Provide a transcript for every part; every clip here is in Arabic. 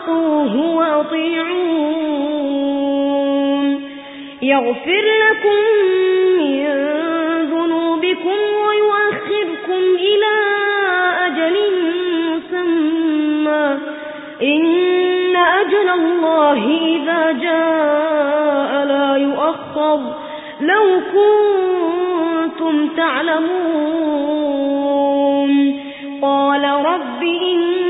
واتقوه وأطيعون. يغفر لكم من ذنوبكم ويؤخركم إلى أجل مسمى. إن أجل الله إذا جاء لا يؤخر. لو كنتم تعلمون. قال رب إني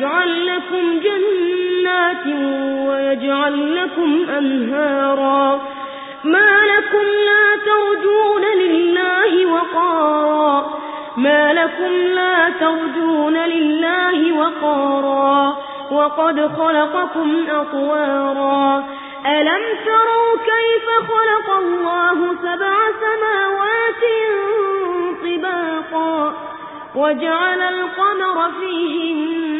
ويجعل لكم جنات ويجعل لكم أنهارا. ما لكم لا ترجون لله وقارا. ما لكم لا ترجون لله وقارا. وقد خلقكم أطوارا. ألم تروا كيف خلق الله سبع سماوات طباقا؟ وجعل القمر فيهن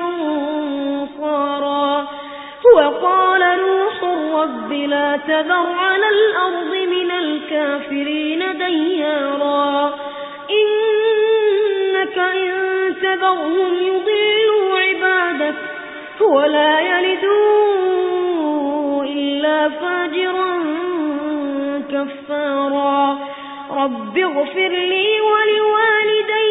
رب لا تذر على الأرض من الكافرين ديارا. إنك إن تذرهم يضلوا عبادك ولا يلدوا إلا فاجرا كفارا. رب اغفر لي ولوالدي